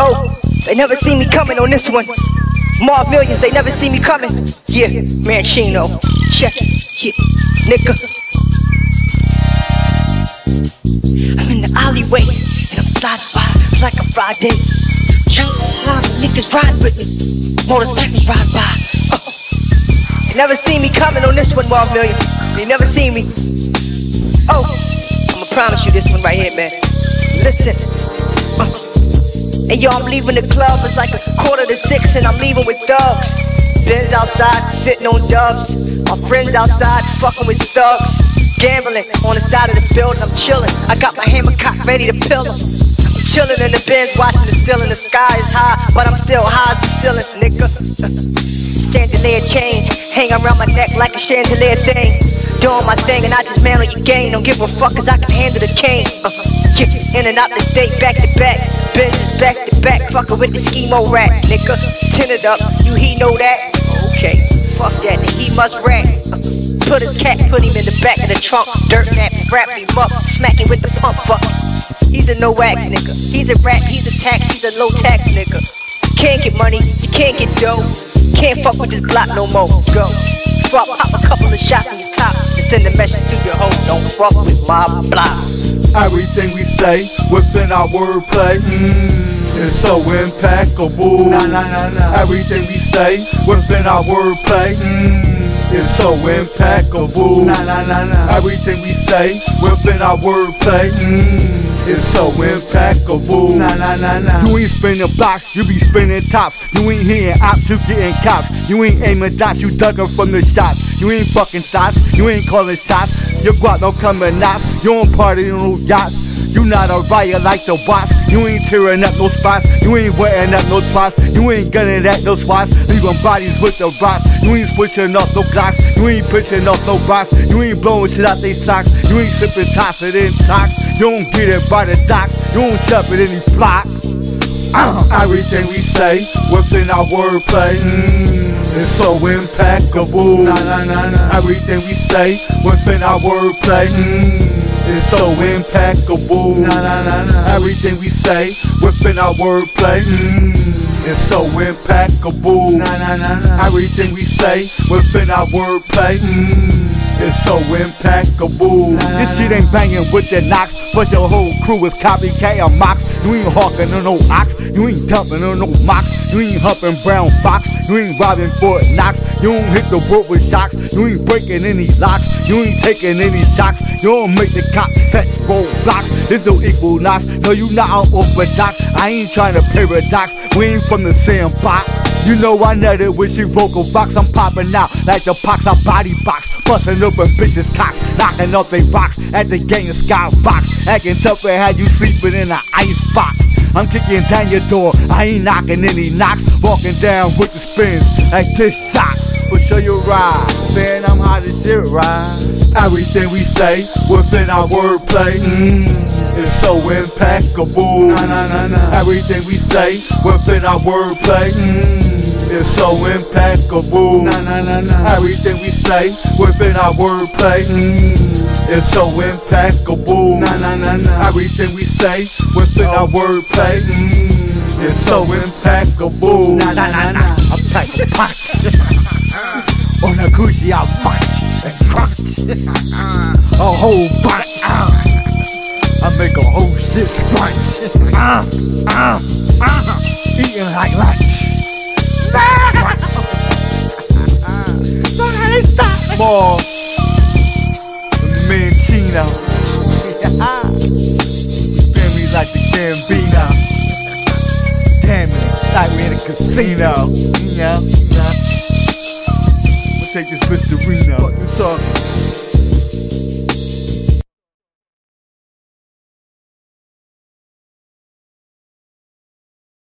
Oh, they never see me coming on this one. Mark millions, they never see me coming. Yeah, Manchino, check it, yeah, nigga. I'm in the alleyway and I'm sliding by like a Friday. Niggas ride with me, motorcycles ride by. Uh. They never see me coming on this one, Mark Million. They never see me. Oh, I'ma promise you this one right here, man. Listen. Uh. And yo, I'm leaving the club. It's like a quarter to six, and I'm leaving with thugs. Benz outside, sitting on dubs. My friends outside, fucking with thugs. Gambling on the side of the building, I'm chilling. I got my hammer cocked, ready to pill them. I'm chilling in the Benz, watching the ceiling. The sky is high, but I'm still high as the ceiling, nigga. Chandelier chains hang around my neck like a chandelier thing. Doing my thing, and I just mantle your game. Don't give a fuck, cause I can handle the cane. Uh, in and out the state, back to back. Back to back, fucking with the schemo rat, nigga. Tin it up, you he know that? Okay, fuck that, he must. Uh, put a cat, put him in the back of the trunk. Dirt nap, wrap him up, smack him with the pump up. He's a no wax nigga. He's a rat, he's a tax, he's a low tax nigga. Can't get money, you can't get dough. Can't fuck with this block no more. Go. I pop a couple of shots in your top and send a message to your hoe. Don't fuck with my block. Everything we say within our wordplay mm, is so impeccable. Nah, nah, nah, nah. Everything we say within our wordplay mm, is so impeccable. Nah, nah, nah, nah. Everything we say within our wordplay mm, is so impeccable. Nah, nah, nah, nah. You ain't spinning blocks, you be spinning tops. You ain't hearing ops, you getting cops. You ain't aiming dots, you ducking from the shots. You ain't fucking shots, you ain't calling shots. Your guap don't come in knots, you don't party on no yachts. You not a riot like the Watts. You ain't tearing up no spots. You ain't wetting up no spots. You ain't gunning at no spots. Leaving bodies with the rocks. You ain't switching off no glocks. You ain't pitching off no rocks. You ain't blowing shit out they socks. You ain't sipping tops it in socks. You don't get it by the docks. You don't it in these flocks. Uh, everything we say within our wordplay mm, is so impeccable. Nah, nah, nah, nah. Everything we say within our wordplay mm, is so impeccable. Nah, nah, nah, nah. Everything we say within our wordplay mm, is so impeccable. Nah, nah, nah, nah. Everything we say within our wordplay mm, is so impeccable. This shit ain't banging with the knocks, but your whole crew is copycat and mocks. You ain't hawking on no ox, you ain't dumping on no mocks, you ain't humping brown fox, you ain't robbing Fort Knox, you don't hit the road with shocks, you ain't breaking any locks, you ain't taking any shocks, you don't make the cops set roll blocks. There's no equal knocks, no you not out orthodox. I ain't trying to paradox, we ain't from the same box. You know I nutted with she vocal box. I'm popping out like the pox. I body box, busting open bitches' cocks, knocking off they rocks at the gang of skybox. Acting tough and had you sleeping in an ice box. I'm kicking down your door, I ain't knocking any knocks. Walking down with the spins like this sock. But show you ride, man, I'm hot as shit, ride. Everything we say within our wordplay mm, is so impeccable. Nah, nah, nah, nah. Everything we say within our wordplay mm, is so impeccable. Nah, nah, nah, nah. Everything we say within our wordplay mm, is so impeccable. Nah, nah, nah, nah. Everything we say within our wordplay mm, is so impeccable. Nah, nah, nah, nah. I'm taking a punch on a Gucci, I'll punch and crunch a whole bunch. I make a whole shit bunch. Uh, uh, uh, eating like lunch. Feel me like the Gambino. Like we in casino. You know. We'll take this bitch to Reno.